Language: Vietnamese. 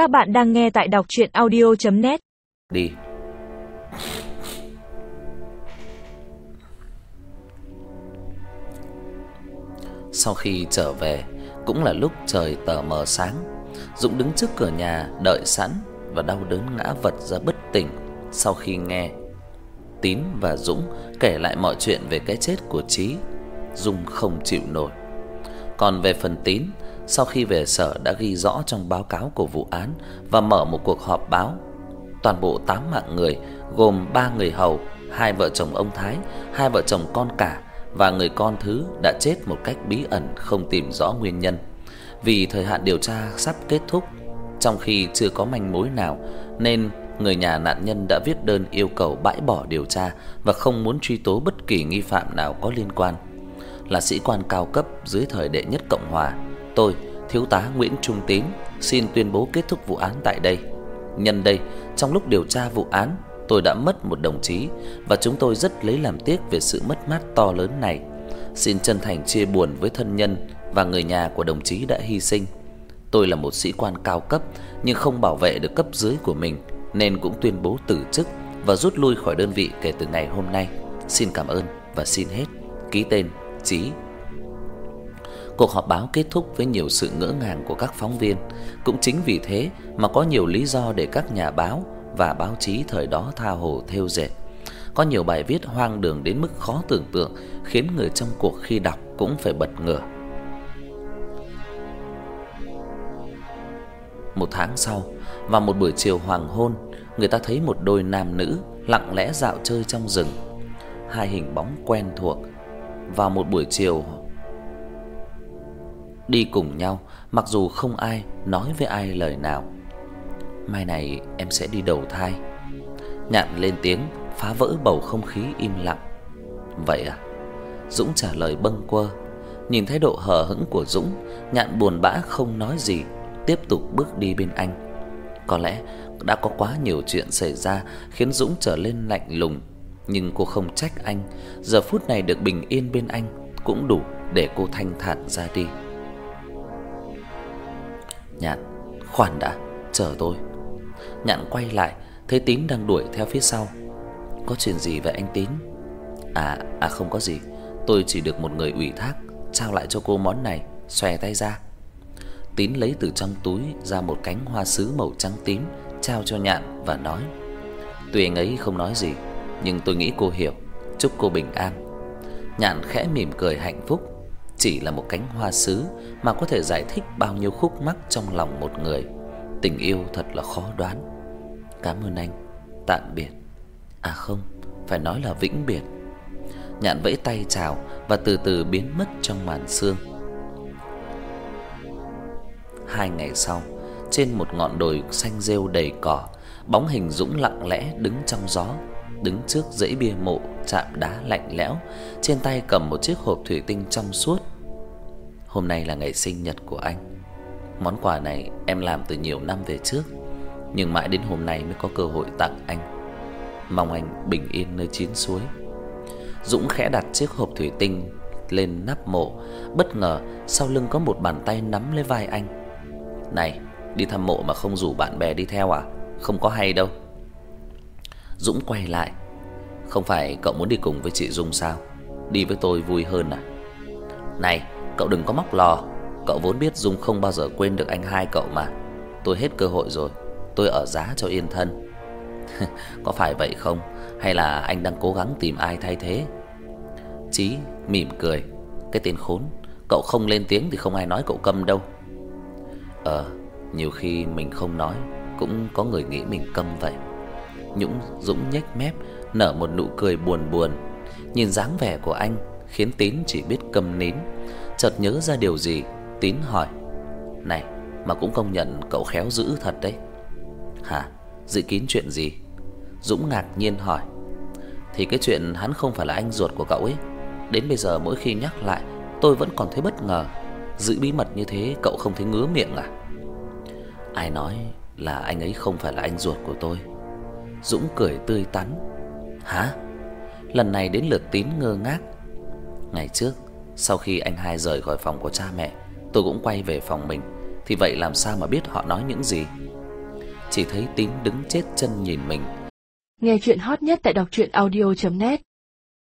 Các bạn đang nghe tại đọc chuyện audio.net Đi. Sau khi trở về Cũng là lúc trời tờ mờ sáng Dũng đứng trước cửa nhà đợi sẵn Và đau đớn ngã vật ra bất tỉnh. Sau khi nghe Tín và Dũng kể lại mọi chuyện về cái chết của trí, Dung không chịu nổi. Còn về phần Tín sau khi về sở đã ghi rõ trong báo cáo của vụ án Và mở một cuộc họp báo Toàn bộ 8 mạng người Gồm 3 người hầu hai vợ chồng ông Thái hai vợ chồng con cả Và người con thứ đã chết một cách bí ẩn Không tìm rõ nguyên nhân Vì thời hạn điều tra sắp kết thúc Trong khi chưa có manh mối nào Nên người nhà nạn nhân đã viết đơn yêu cầu bãi bỏ điều tra và không muốn truy tố bất kỳ nghi phạm nào có liên quan. Là sĩ quan cao cấp dưới thời đệ nhất Cộng hòa, tôi, thiếu tá Nguyễn Trung Tín xin tuyên bố kết thúc vụ án tại đây. Nhân đây, trong lúc điều tra vụ án, tôi đã mất một đồng chí và chúng tôi rất lấy làm tiếc về sự mất mát to lớn này. Xin chân thành chia buồn với thân nhân và người nhà của đồng chí đã hy sinh. Tôi là một sĩ quan cao cấp nhưng không bảo vệ được cấp dưới của mình nên cũng tuyên bố từ chức và rút lui khỏi đơn vị kể từ ngày hôm nay. Xin cảm ơn và xin hết. Ký tên Chí. Cuộc họp báo kết thúc với nhiều sự ngỡ ngàng của các phóng viên, cũng chính vì thế mà có nhiều lý do để các nhà báo và báo chí thời đó tha hồ theo dệt. Có nhiều bài viết hoang đường đến mức khó tưởng tượng, khiến người trong cuộc khi đọc cũng phải bật ngửa. Một tháng sau, vào một buổi chiều hoàng hôn, người ta thấy một đôi nam nữ lặng lẽ dạo chơi trong rừng. Hai hình bóng quen thuộc vào một buổi chiều đi cùng nhau, mặc dù không ai nói với ai lời nào. Mai này em sẽ đi đầu thai. Nhạn lên tiếng phá vỡ bầu không khí im lặng. Vậy à? Dũng trả lời bâng quơ. Nhìn thái độ hờ hững của Dũng, Nhạn buồn bã không nói gì, tiếp tục bước đi bên anh. Có lẽ đã có quá nhiều chuyện xảy ra khiến Dũng trở lên lạnh lùng, nhưng cô không trách anh, giờ phút này được bình yên bên anh cũng đủ để cô thanh thản ra đi. Nhạn, khoản đã, chờ tôi. Nhạn quay lại, thấy Tín đang đuổi theo phía sau. Có chuyện gì vậy anh Tín? À, à không có gì, tôi chỉ được một người ủy thác trao lại cho cô món này, xòe tay ra. Tín lấy từ trong túi ra một cánh hoa sứ màu trắng tím, trao cho Nhạn và nói: "Tuy anh ấy không nói gì, nhưng tôi nghĩ cô hiểu, chúc cô bình an." Nhạn khẽ mỉm cười hạnh phúc, chỉ là một cánh hoa sứ mà có thể giải thích bao nhiêu khúc mắc trong lòng một người. Tình yêu thật là khó đoán. Cảm ơn anh. Tạm biệt. À không, phải nói là vĩnh biệt. Nhạn vẫy tay chào và từ từ biến mất trong màn sương. Hai ngày sau, trên một ngọn đồi xanh rêu đầy cỏ, bóng hình Dũng lặng lẽ đứng trong gió, đứng trước dãy bia mộ chạm đá lạnh lẽo, trên tay cầm một chiếc hộp thủy tinh trong suốt. Hôm nay là ngày sinh nhật của anh. Món quà này em làm từ nhiều năm về trước, nhưng mãi đến hôm nay mới có cơ hội tặng anh. Mong anh bình yên nơi chín suối. Dũng khẽ đặt chiếc hộp thủy tinh lên nắp mộ, bất ngờ sau lưng có một bàn tay nắm lấy vai anh. "Này, đi thăm mộ mà không rủ bạn bè đi theo à? Không có hay đâu." Dũng quay lại. "Không phải cậu muốn đi cùng với chị Dung sao? Đi với tôi vui hơn à?" "Này, cậu đừng có móc lò, cậu vốn biết Dung không bao giờ quên được anh hai cậu mà. Tôi hết cơ hội rồi, tôi ở giá cho yên thân." "Có phải vậy không? Hay là anh đang cố gắng tìm ai thay thế?" Chí mỉm cười, "Cái tên khốn, cậu không lên tiếng thì không ai nói cậu câm đâu." Ờ, nhiều khi mình không nói cũng có người nghĩ mình câm vậy. Nhũng Dũng nhếch mép, nở một nụ cười buồn buồn. Nhìn dáng vẻ của anh khiến Tín chỉ biết câm nín. Chợt nhớ ra điều gì, Tín hỏi: "Này, mà cũng công nhận cậu khéo giữ thật đấy." "Hả? Dự kín chuyện gì?" Dũng ngạc nhiên hỏi. "Thì cái chuyện hắn không phải là anh ruột của cậu ấy, đến bây giờ mỗi khi nhắc lại, tôi vẫn còn thấy bất ngờ." Giữ bí mật như thế cậu không thấy ngứa miệng à? Ai nói là anh ấy không phải là anh ruột của tôi? Dũng cười tươi tắn. Hả? Lần này đến lượt Tín ngơ ngác. Ngày trước, sau khi anh hai rời khỏi phòng của cha mẹ, tôi cũng quay về phòng mình, thì vậy làm sao mà biết họ nói những gì? chỉ thấy Tín đứng chết chân nhìn mình. Nghe truyện hot nhất tại đọc audio net